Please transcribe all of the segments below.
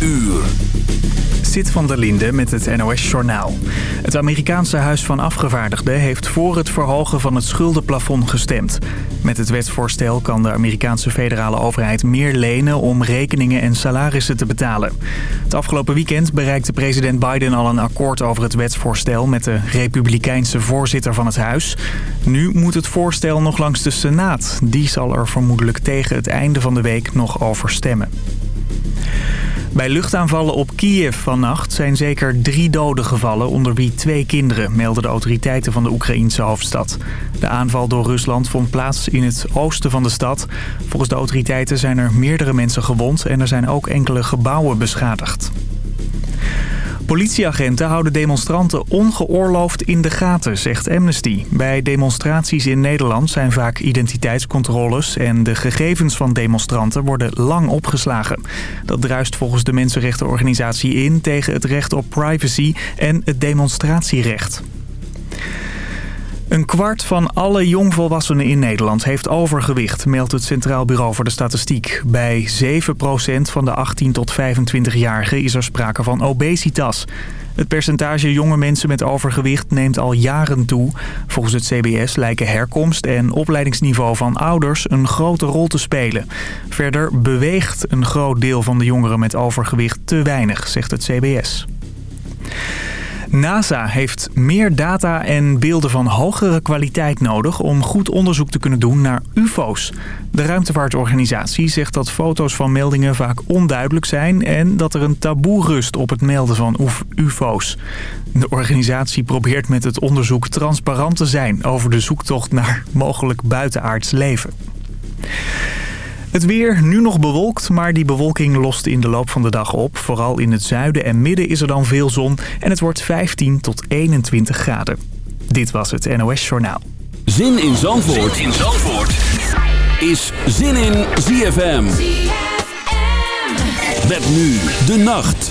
uur. Zit van der Linde met het NOS-journaal. Het Amerikaanse Huis van Afgevaardigden heeft voor het verhogen van het schuldenplafond gestemd. Met het wetsvoorstel kan de Amerikaanse federale overheid meer lenen om rekeningen en salarissen te betalen. Het afgelopen weekend bereikte president Biden al een akkoord over het wetsvoorstel met de republikeinse voorzitter van het huis. Nu moet het voorstel nog langs de Senaat. Die zal er vermoedelijk tegen het einde van de week nog over stemmen. Bij luchtaanvallen op Kiev vannacht zijn zeker drie doden gevallen, onder wie twee kinderen, melden de autoriteiten van de Oekraïense hoofdstad. De aanval door Rusland vond plaats in het oosten van de stad. Volgens de autoriteiten zijn er meerdere mensen gewond en er zijn ook enkele gebouwen beschadigd. Politieagenten houden demonstranten ongeoorloofd in de gaten, zegt Amnesty. Bij demonstraties in Nederland zijn vaak identiteitscontroles... en de gegevens van demonstranten worden lang opgeslagen. Dat druist volgens de mensenrechtenorganisatie in tegen het recht op privacy en het demonstratierecht. Een kwart van alle jongvolwassenen in Nederland heeft overgewicht, meldt het Centraal Bureau voor de Statistiek. Bij 7% van de 18 tot 25-jarigen is er sprake van obesitas. Het percentage jonge mensen met overgewicht neemt al jaren toe. Volgens het CBS lijken herkomst en opleidingsniveau van ouders een grote rol te spelen. Verder beweegt een groot deel van de jongeren met overgewicht te weinig, zegt het CBS. NASA heeft meer data en beelden van hogere kwaliteit nodig om goed onderzoek te kunnen doen naar ufo's. De ruimtevaartorganisatie zegt dat foto's van meldingen vaak onduidelijk zijn en dat er een taboe rust op het melden van ufo's. De organisatie probeert met het onderzoek transparant te zijn over de zoektocht naar mogelijk buitenaards leven. Het weer, nu nog bewolkt, maar die bewolking lost in de loop van de dag op. Vooral in het zuiden en midden is er dan veel zon en het wordt 15 tot 21 graden. Dit was het NOS Journaal. Zin in Zandvoort, zin in Zandvoort. is Zin in ZFM. ZFM. Met nu de nacht.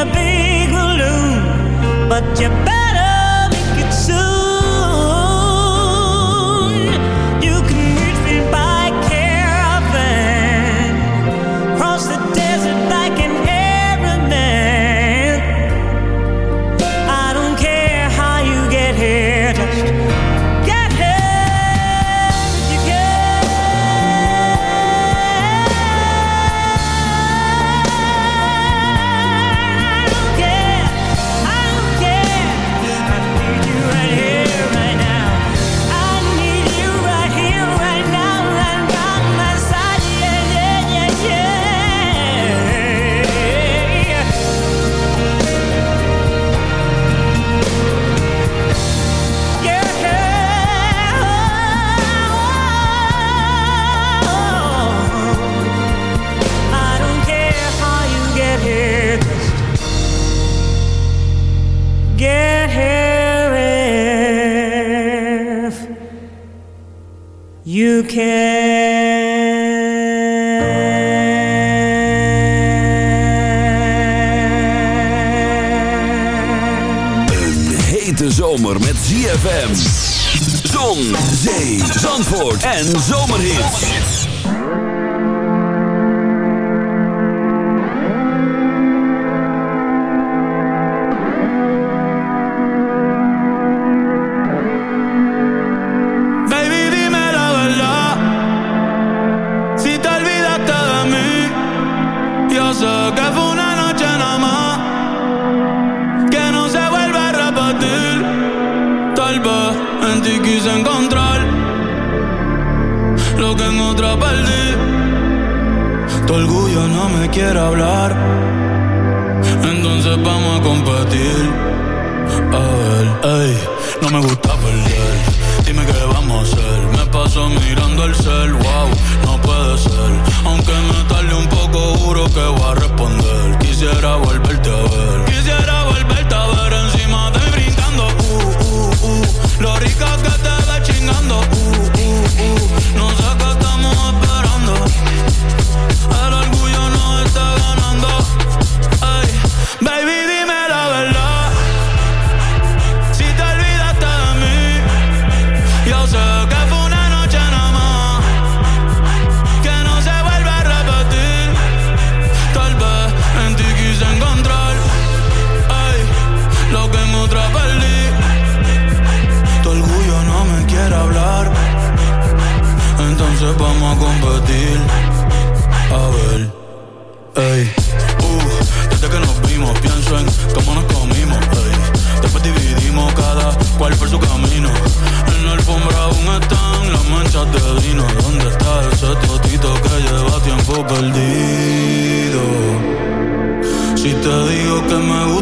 a big balloon, but you better. En Zomarín Baby, dime la verdad. Si te olvidaste de mí Yo sé que fue una noche nada más Que no se vuelve a repartir Tal vez en ti quise encontrar que en otra perdí. Tu orgullo no me quiere hablar. Entonces vamos a competir. A ver, no me gusta perder. Dime qué vamos a hacer. Me paso mirando el cel, wow, no puede ser. Aunque me tarde un poco, juro que voy a responder. Quisiera volverte a ver. Quisiera volverte a ver encima de brindando. Uh, uh, uh, lo rica que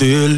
sutil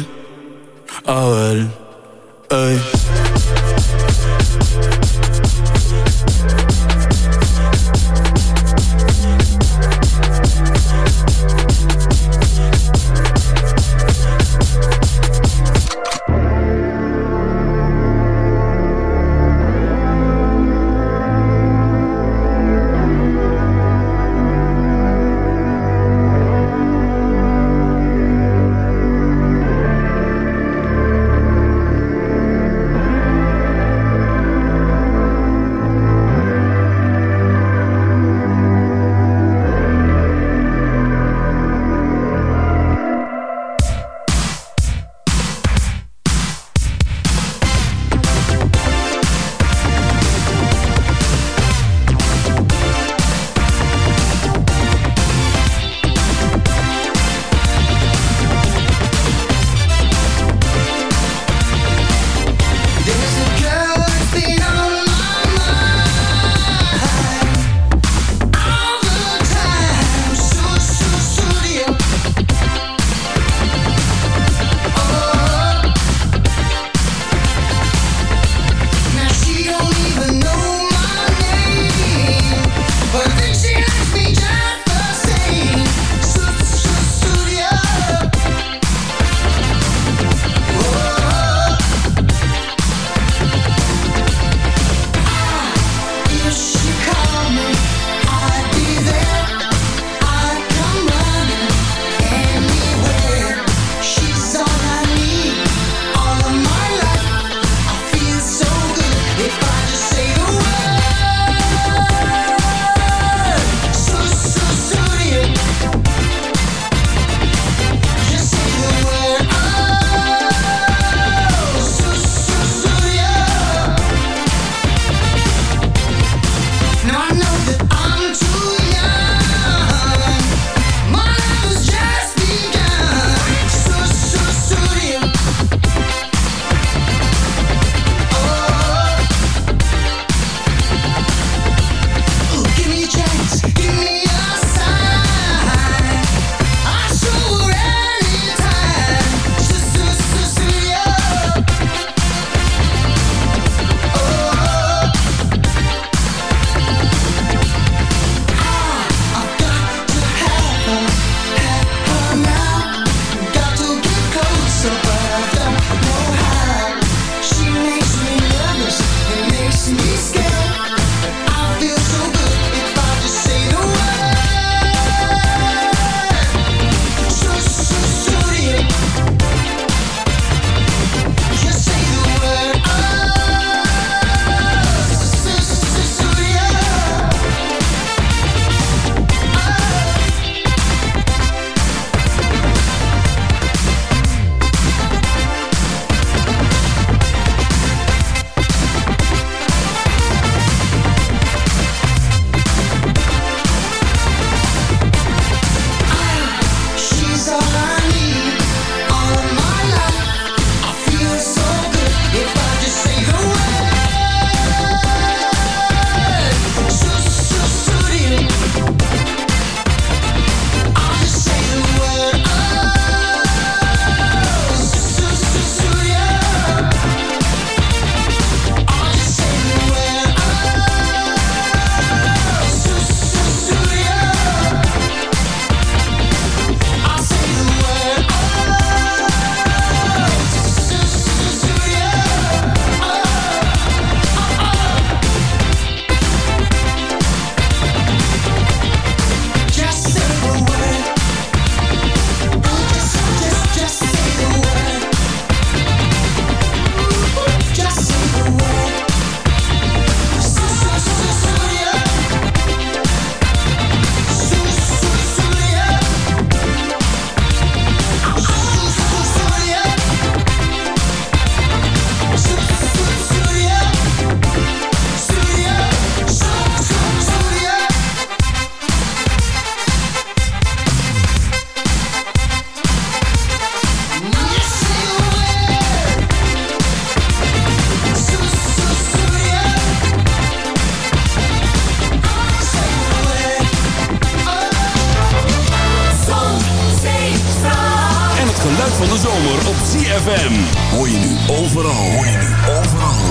ZFM. Hoor je nu overal, hoor je nu overal.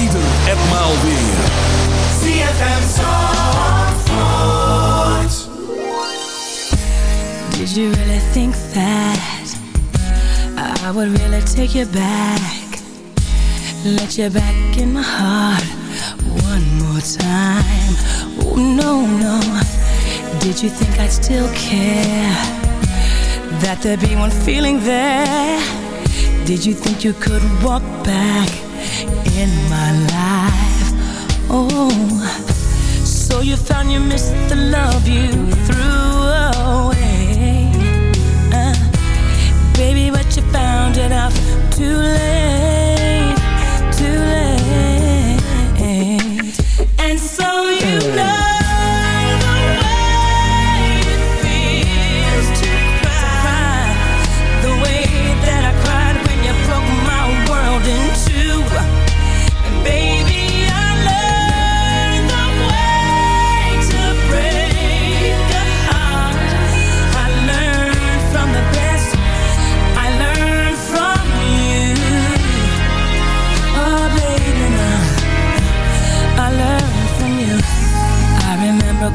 Ieder en maal weer. ZFM Zandvoort. Did you really think that I would really take you back? Let you back in my heart one more time. Oh, no, no. Did you think I'd still care? That there'd be one feeling there? Did you think you could walk back in my life? Oh, so you found you missed the love you threw away. Uh, baby, but you found it out too late, too late. And so you know.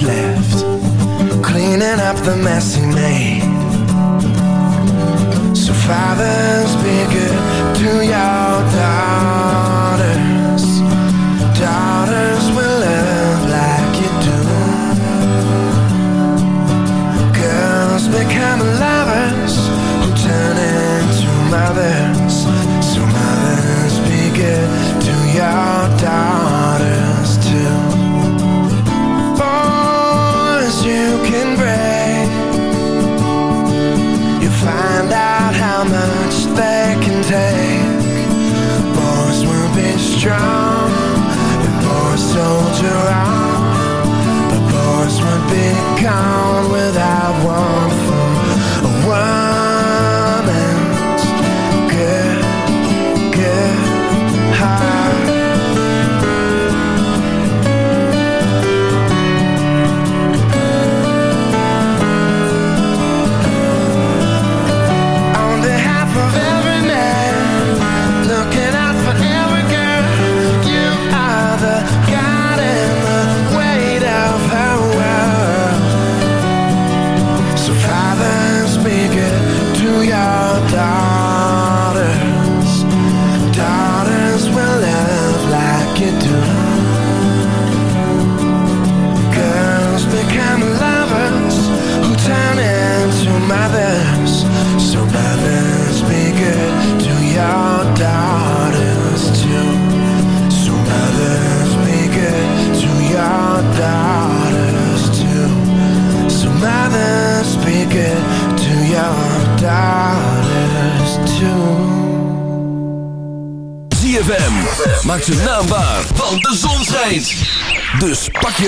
is left.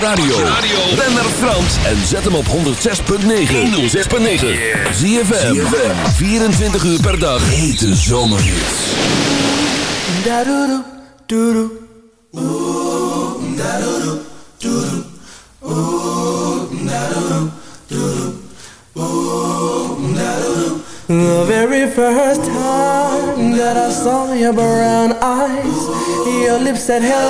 Je radio. Ben naar Frans en zet hem op 106.9. 106.9. ZFM. 24 uur per dag. Hete zomerhits. The very first time that I saw your brown eyes, your lips said hello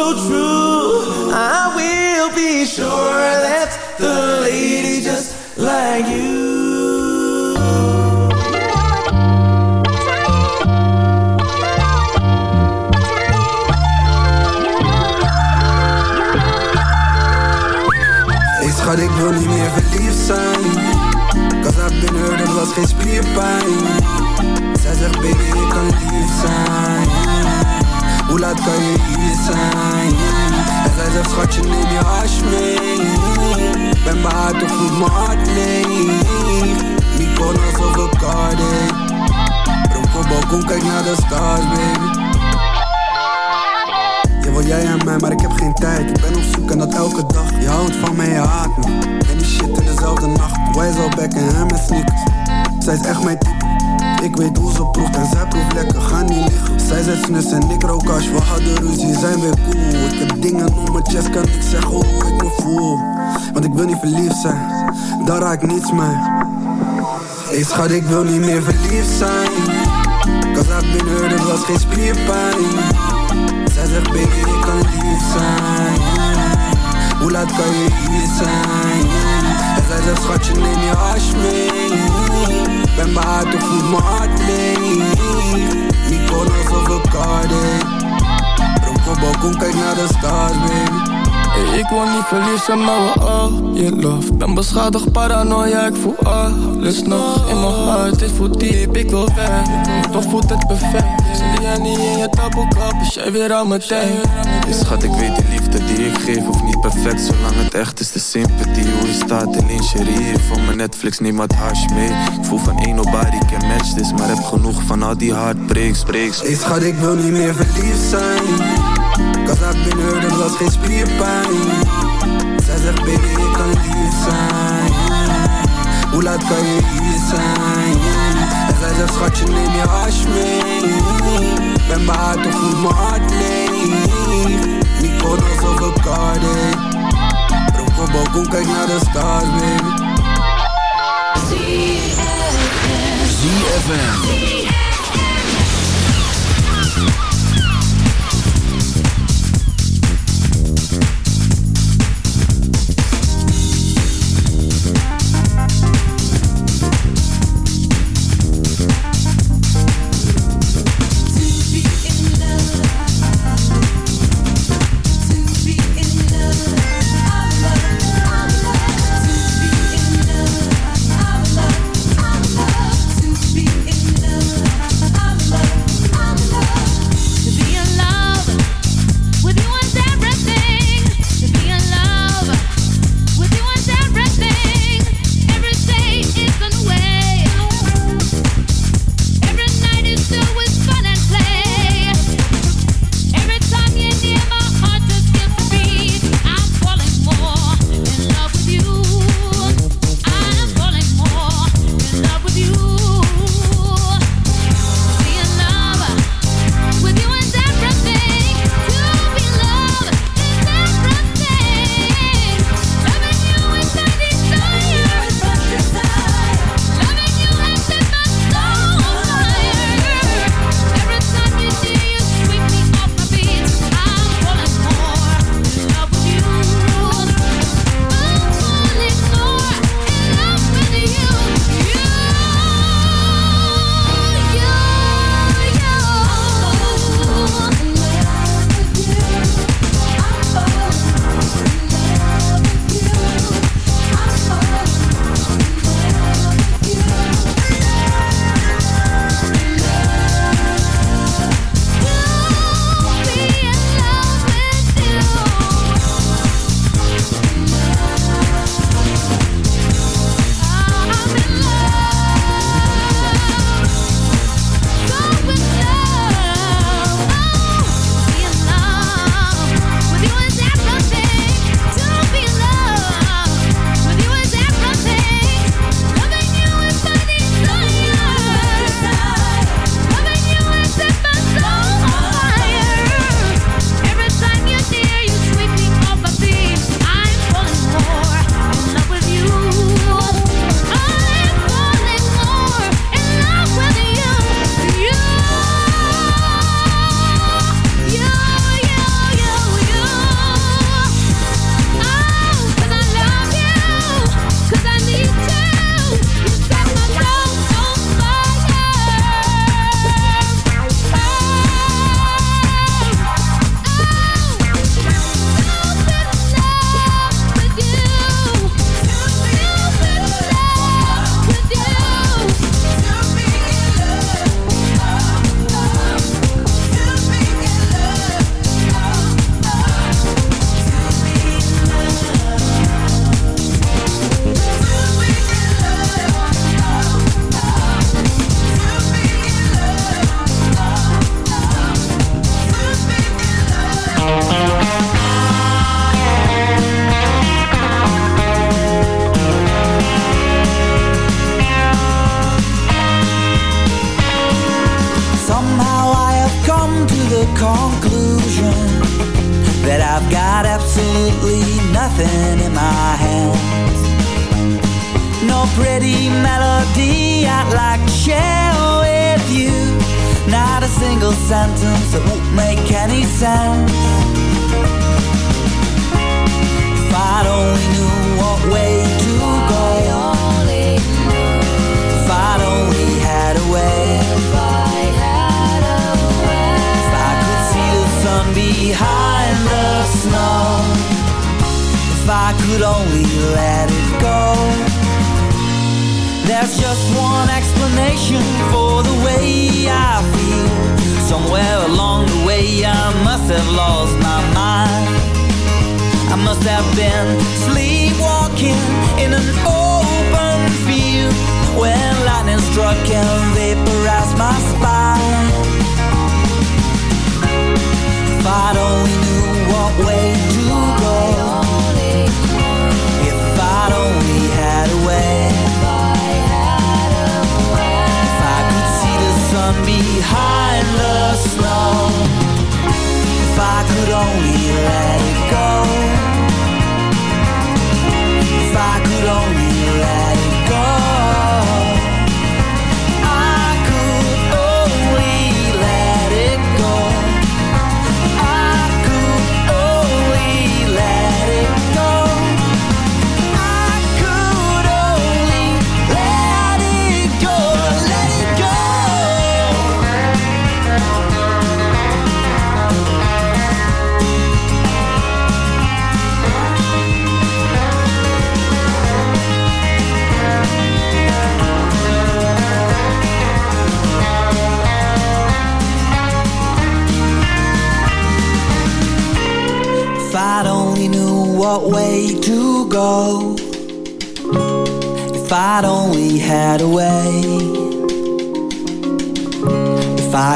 so true. I will be sure that's the lady just like you. Schat, ik wil niet meer verliefd zijn Cause I've been hurt, het was geen spierpijn Zij zegt baby, ik kan lief zijn Hoe laat kan je hier zijn? En zij zegt schatje, neem je hash mee. Ben behaard, toch voelt mijn hart leeg. Mykonos of Bacardi Dronk op balkon, kijk naar de stars baby. Je wil jij en mij, maar ik heb geen tijd. Ik ben op zoek en dat elke dag. Je houdt van mij, je haat me En die shit in dezelfde nacht. Wij zal back en hem met sneakers Zij is echt mijn type Ik weet hoe ze proeft en zij proeft lekker Ga niet liggen. Zij zet snus en ik rook als We hadden ruzie, zijn weer cool. Ik heb dingen om mijn chest, kan ik zeggen hoe ik me voel. Want ik wil niet verliefd zijn Daar raak ik niets mee. Hey schat, ik wil niet meer verliefd zijn. Cause I've been hurt, het was geen spierpijn. Zij zegt baby ik kan lief zijn. Hoe laat kan je hier zijn? En zij zegt schatje neem je hash mee Ben behaard of voelt mijn hart leeg Mykonos of Bacardi Dronk op balkon kijk naar de stars baby. Hey, ik wil niet verliezen, maar we all je love. Ben beschadigd, paranoia, ik voel alles nog In mijn hart, dit voelt diep, ik wil weg. Toch voelt het perfect Zie jij niet in je taboekap, is jij weer aan mijn Hey schat, ik weet die liefde die ik geef Hoeft niet perfect, zolang het echt is de sympathie. Hoe je staat in lingerie Van mijn Netflix, neem wat hash mee. Ik voel van één nobody can match this Maar heb genoeg van al die heartbreaks, breaks. Hey schat, ik wil niet meer verliefd zijn. Cause I've been hurt, het was geen spierpijn. Zij zegt baby, ik kan lief zijn. Hoe laat kan je hier zijn? Zegt schatje, neem je hash mee. Ben behaard of voelt mijn hart leeg Mykonos of Bacardi Dronk op balkon, kijk naar de stars baby. ZFM.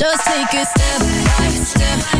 Just take a step by step.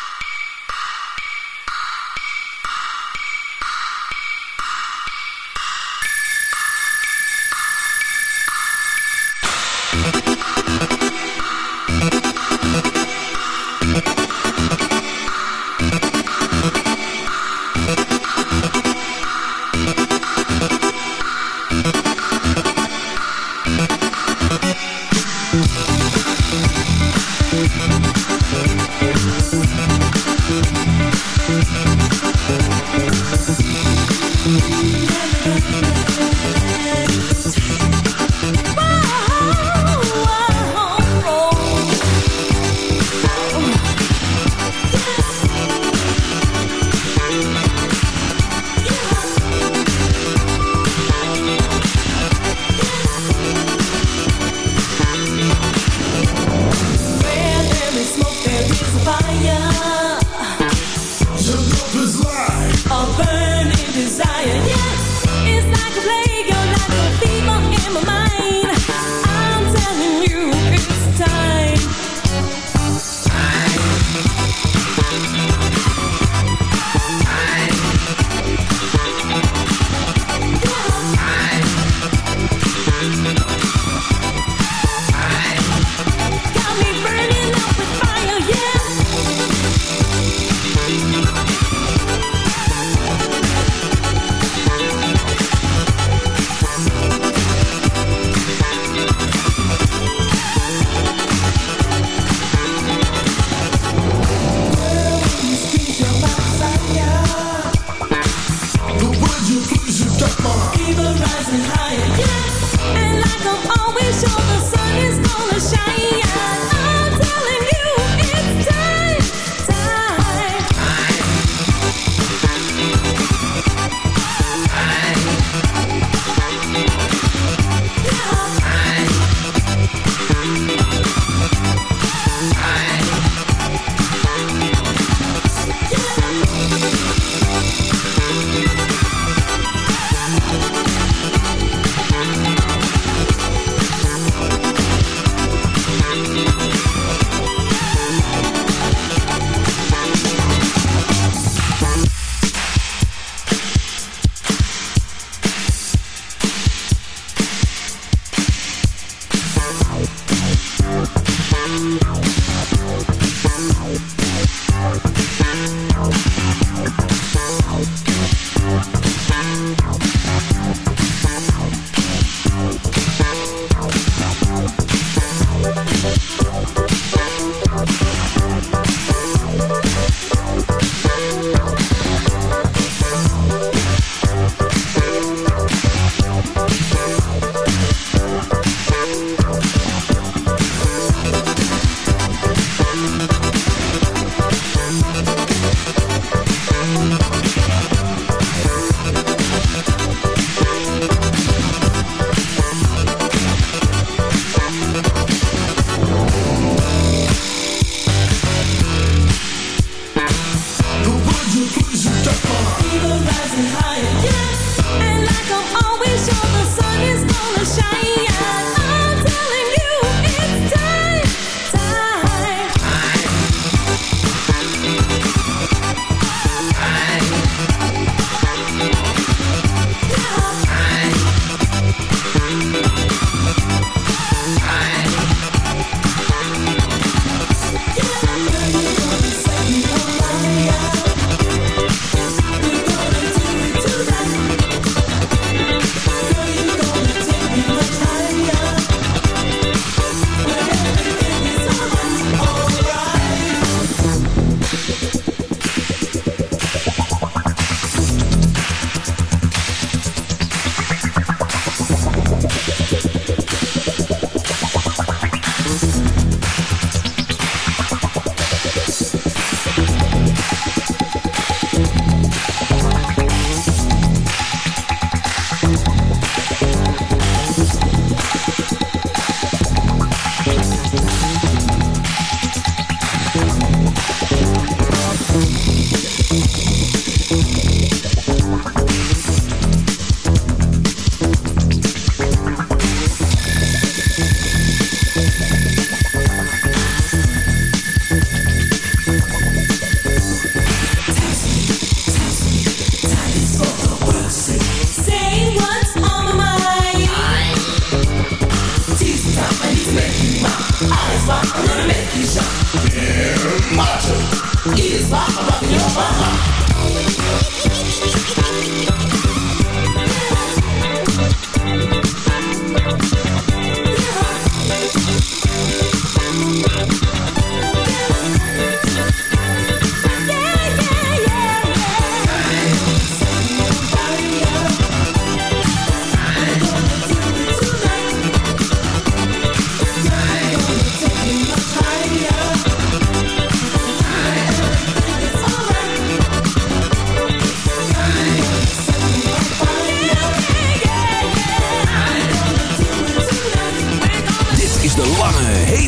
Eyes like gonna make your